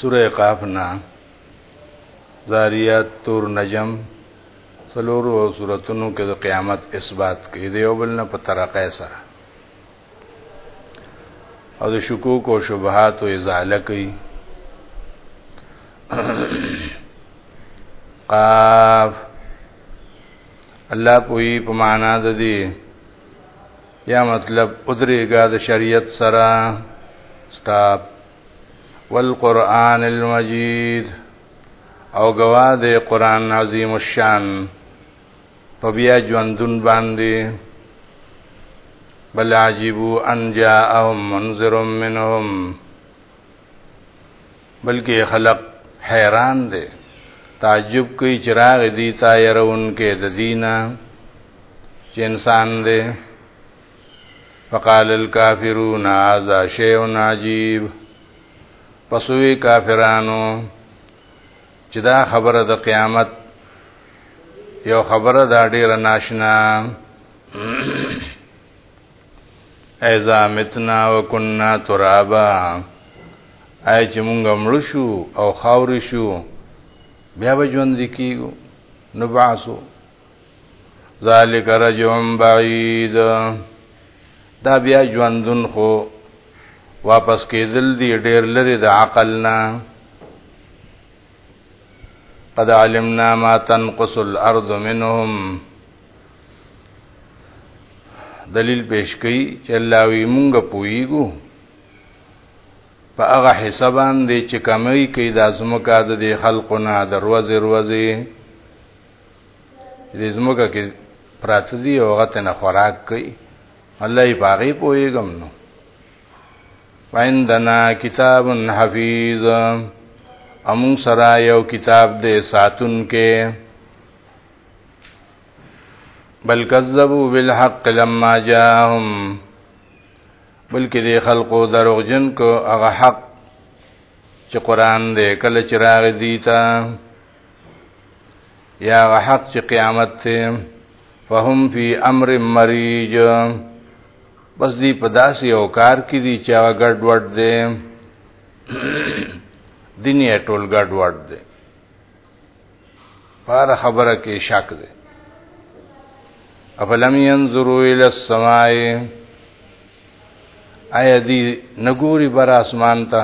سوره قاف نه زاریات تور نجم سلورو سورتونو کې د قیامت اثبات کوي دی او بل نه په ترقه سره او د شکوک او شبهات او ازاله کوي قاف الله پوي په معنا د دې یا مطلب ادریګا د شریعت سره سټاپ والقران المجید او گواه د قران عظیم الشان په بیا ژوندون باندې بل عجیبو ان جاءهم منذر منهم بلکې خلق حیران دی تعجب کوي چې راغ دی تا يرون کې د دینه چې انسان دی فقال الكافرون هذا شيء عجيب پسوی کافرانو چې دا خبره د قیامت یو خبره دا ډیره ناشنا ایزا متنا و کننا ترابا آیا چې مونږ مړ شو او خاور شو بیا به ژوند کیږو نبعثو ذالک رجعون بعید دا بیا ژوندون خو واپس کېدل دی ډېر لري د عقل نه قد علمنا ما تنقص الارض منهم دلیل پیش کړي چې الله وی مونږ پویګو په هغه حساب باندې چې کمی کوي د ازمکه د دې خلقو نه دروازه دروازه دې زمکه کې پراته دي او هغه نه خوراک کوي الله یې باغې پویګم نو وعندنا کتاب حفیظ امون سرا یو کتاب دې ساتون کې بل کذبوا بالحق لما جاءهم بلکې د خلقو دروغجن کو هغه حق چې قران دې کله چې راغی دی تا یا هغه حق چې قیامت ته فهم فی امر مریج بس دی په داسې یو کار کې دي چې هغه ګډ وډ دی دنیا ټول ګډ وډ دی پاره خبره کې شک دی افلم ينظروا الى السماء ایا دی نګوري بر اسمان ته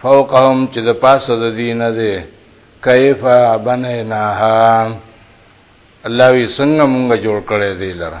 فوقهم چې د پاسه د دین ده کیف بنیناها الله وی څنګه مونږ جوړ کړی دی لره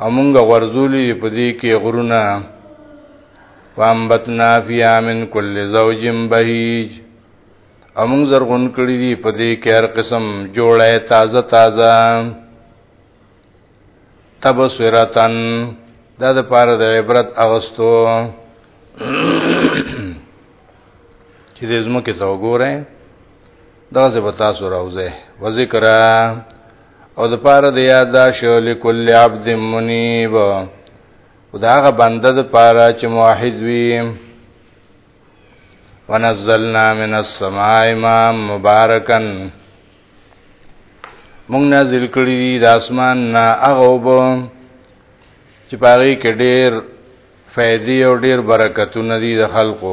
او مونږ غرزولی په دې کې غرونه وانبتنا فیا من کل زوج بهیج او مونږ زرغون کړی دي په دې کې هر قسم جوړه تازه تازه تبصرتن دا د پاره د عبرت اغستو چې دې زمو کې څو ګورئ دا زه به تاسو راوځه و ذکر او د پاره د یاد شو لکل عبد منیب خداغه بنده د پاره چې موحد وي ونزلنا من السماء ماء مبارکا مونږ نازل کړی دی د اسمان نه هغه وبو چې پاره کې ډېر فائدې او ډېر برکتونه دي د خلکو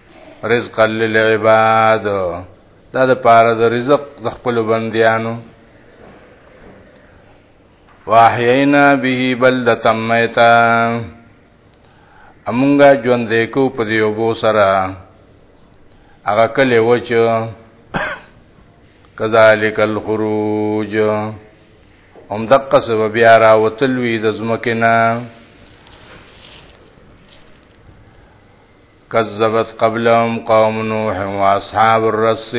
رزق للعباد دا د پاره د رزق د خپل بندیانو واحینا به بلدۃ میتا امونګه ژوند دې کو په دې وبو سره هغه کله وچ کذالک الخروج هم دقه سبب بیا را وتلوي د زمکه نه کذبت قبلهم قوم نوح و اصحاب الرس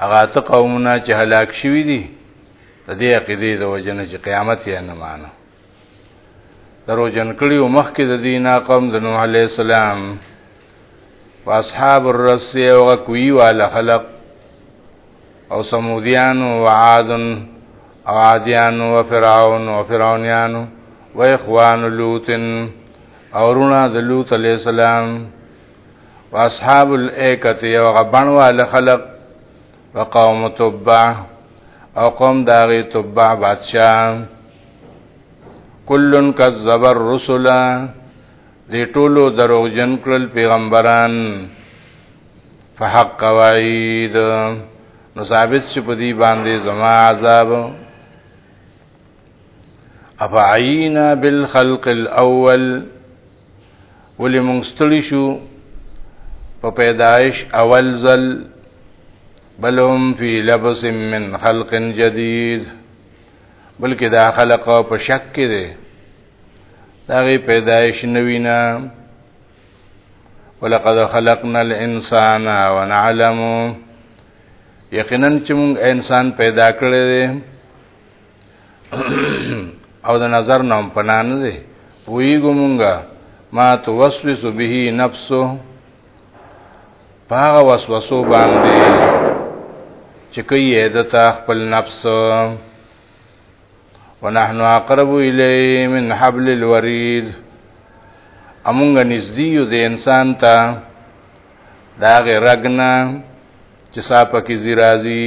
هغه ته قومونه چې هلاک شوي دي د دې عقیدې د وجنه چې قیامت یې نه مانو درو جن کړي او مخ کې د دینه قوم د نوح علی السلام و اصحاب الرس او کوي والا خلق او سمودیان او عاد او عادیان او فرعون او فرعونیان و اخوان لوط اورونا د لوط علی السلام واصحاب الایکه یو غبنواله خلق وقوم تبع او قوم داغي تبع بادشاہ کلن کذب الرسل دی ټولو دروغ جن کړل پیغمبران فحق وعید نو ثابت شي په دې باندې زما عذاب افعینا بالخلق الاول ولی مونږ ستړي شو په پیدایش اول ځل بل هم فی لبس من خلق جدید بلکې دا خلق په شک کې دی دا غي پیدایش نوینا ولقد خلقنا الانسان ونعلم یقینا چې موږ انسان پیدا کړی دی او د نظر نه هم پناه نه دی پوهېږو مونږه ما توسوس به نفسه په هغه وسوسو باندې چې کوي د تا خپل نفس ونحن اقرب الیه من حبل الورید امونږ نږدې یو د انسان ته دا غرغنا چې صاحب کې زیرازي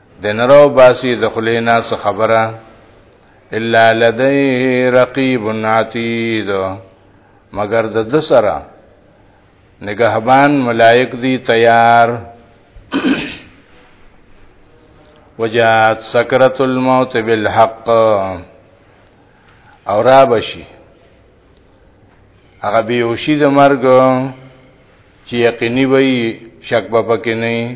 د نرو باسی د خلینا څه خبره الا لديه رقيب عتيد مگر د دسرا نگهبان ملائک دی تیار وجات سکرت الموت بالحق او را بشي هغه بیوشي د مرګ چې یقیني وي شک به پکې نه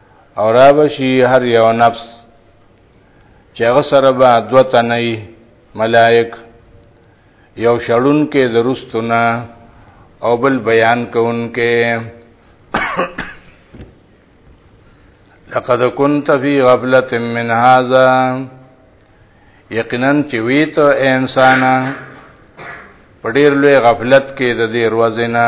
او را بشي هر یو نفس چې هغه سره به دوه تنې ملائک یو شړون کې درستونه او بل بیان کوونکې لقد كنت في غفلة من هذا یقینا چې وی ته انسان په ډیر لوی غفلت کې د دې ورځې نه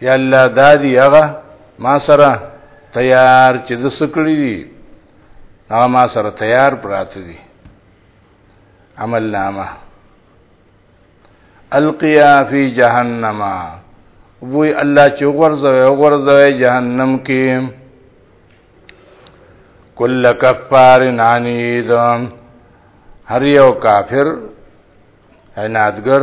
یا الله دادی هغه ما سره تیار چې د سکړی دي هغه ما سره تیار پراته دي عمل نامه القیا فی جهنم وی الله چې غرزوي غرزوي جهنم کې کل کفار عنید هر یو کافر عنادګر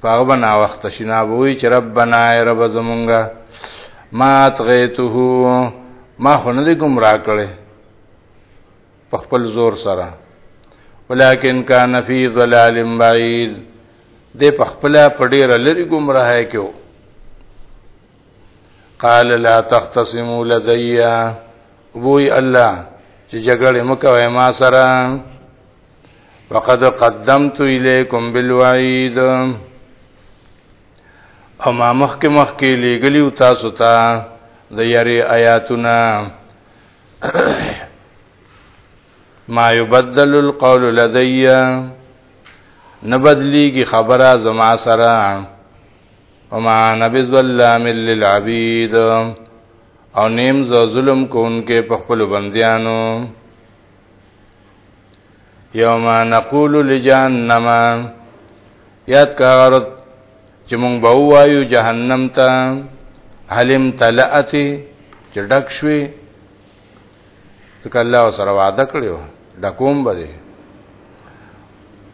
پاغه بنا وخت شینا وی چې ربنا ای رب زمونږه ما تغیته ما خو نه دی گمراه کړي په خپل زور سره ولکن کان فی ظلال بعید د په خپل پډیر لري گمراه کېو قال لا تختصموا لدي وی الله چې جګړه مکوې ما سره وقد قدمت الیکم بالوعید او ما مخک مخک لګلی او تاسو ته د یری آیاتنا ما یبدل القول لدی نبدلیږي خبره زما سره وما نبی ظلام للعبید او نیم ز ظلم کوونکې په خپل بندیانو یوم نقول لجهنم یاد کا غرض چې مونږ به وایو جهنم ته حلم تلعتی چې ډک شوي ځکه الله سره وعده کړو ډکوم به دي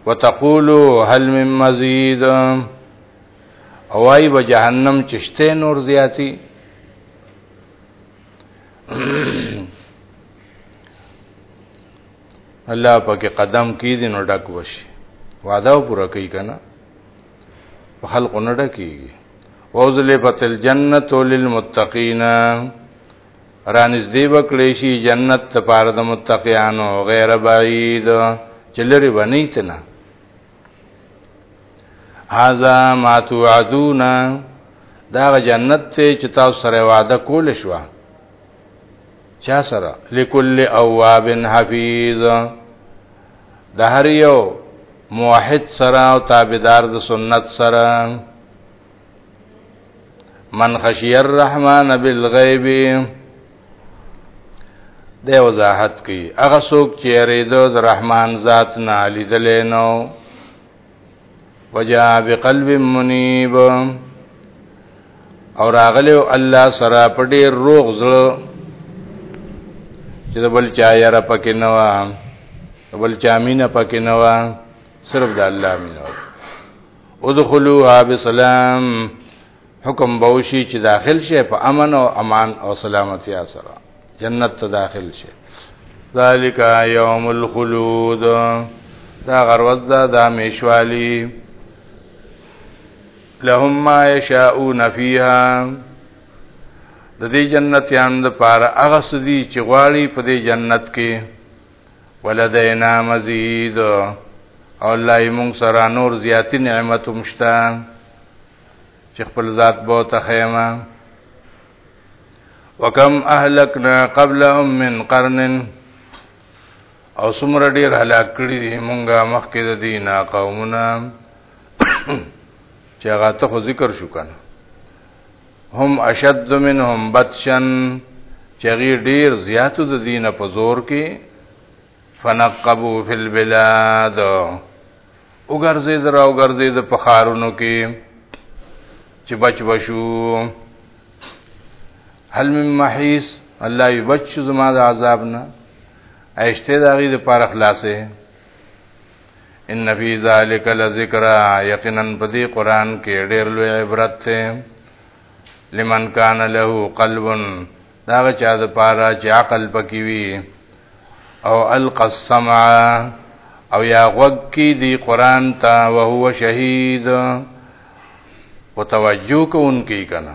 وتقولو هل من مزید اوای به جهنم چشته نور زیاتی الله پاکه قدم کیږي نو ډک وشي وعده پوره کوي کنه په خلق نه ډکیږي وزلفت الجنه للمتقین رانز دی وکړې شي جنت ته پاره د متقینو غیر بعید چلری ونی تنه هاذا ما توعدون دا جنت ته چې تاسو سره وعده کول شو چا سره لكل اواب حفيظ د هر یو موحد سره او تابعدار د سنت سره من خشی الرحمن بالغیب د وضاحت کوي هغه څوک چې یریدو د رحمان ذات نه لیدل نو وجا بقلب منیب او راغله الله سره په ډیر روغ زړه چې بل چا یې را پکې نه و بل چا مینه پکې نه و صرف د الله مینه ادخلوها بسلام حکم بوشي چې داخل شي په امن او امان او سلامتی سره جنت ته داخل شي ذالک یوم الخلود دا غروز دا دا میشوالی لهم ما یشاؤون فیها د دې جنتیان د پاره هغه سدي چې غواړي په دې جنت کې ولدینا مزید او الله موږ سره نور زیاتی نعمت مشتا چې خپل ذات بو تخیما وکم اهلکنا قبلهم من قرن او سمر ډیر هلاک کړي دي مونږه مخکې د دینه قومونه چې هغه ته ذکر شو کنه هم اشد منهم بطشن چغی ډیر زیاتو د دین په زور کې فنقبو فی البلاد وګرځي درا وګرځي د پخارونو کې چې بچ بشو هل من محیس الله یبچ زما د عذاب نه ایشته داغي د پاره خلاصې ان فی ذلک لذکر یقینا پدی قران کې ډېر لوی عبرت ته لمن کان له قلب دا چا د پاره چې عقل پکې وي او القى السمع او یا غوږ کې دی قران ته او هو شهید او توجه کوونکی کنا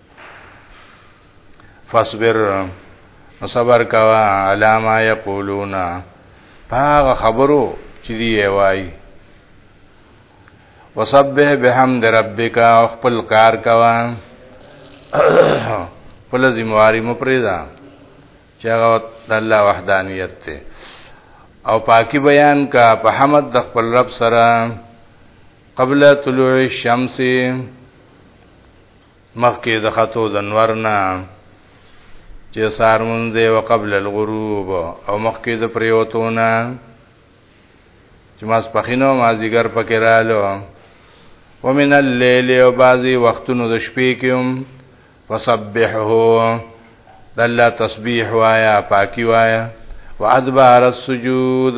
فاصبر نو صبر کوا علامه یقولون هغه خبرو چې دی وای وسبح بحمد ربک او خپل کار کوا خپل ذمہواری مو پرېدا چې هغه د الله وحدانیت ته او پاکي بیان کا په حمد د خپل رب سره قبل طلوع الشمس مخکې د خطو د نور نه چې سار مونږ دی او قبل الغروب او مخکې د پریوتو نه چې ماس پخینو ما زیګر پکې رالو ومن الليل او بعضی وختونو د شپې کې هم فسبحه د الله تسبیح وایا پاکي وایا وادبار السجود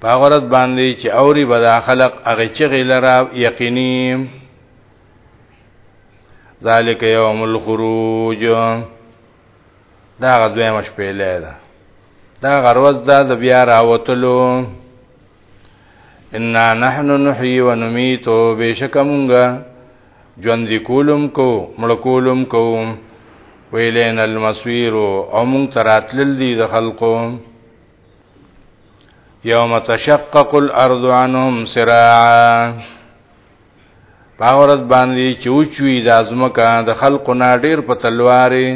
په غرض باندې چې اوري به دا خلق هغه چغې لره یقیني ذالک یوم الخروج دا غدوی مش پیلې ده دا غروز دا د بیا راوتلو ان نحن نحيي ونميت بشکمونګه ژوند کولم کو مړ کولم کو ویلین المسویر او مونږ تراتل دي د خلقو یوم تشقق الارض عنهم سراعا پاورز باندې چوچوي د ازمکه د خلق نه ډیر په تلوارې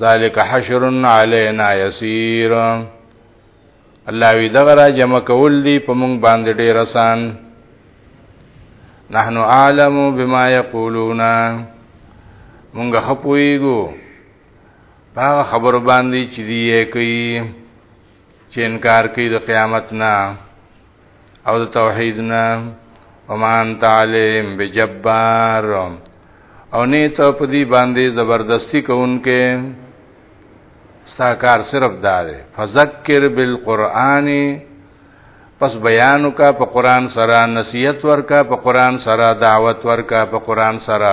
ذالک حشر علینا یسیر الله وی دغه را جمع کول دی په مونږ باندې ډیر آسان نحنو عالم بما یقولون مونږ خپویګو هغه خبر باندې چې دی یې کوي چې انکار کوي د قیامت نه او د توحید نه ومان تعلیم بجبار او نه ته په دې باندې زبردستی کوونکې ساکار صرف دا دی فذکر بالقران پس بیان کا په قران سره نصیحت ورکا په قران سره دعوت ورکا په قران سره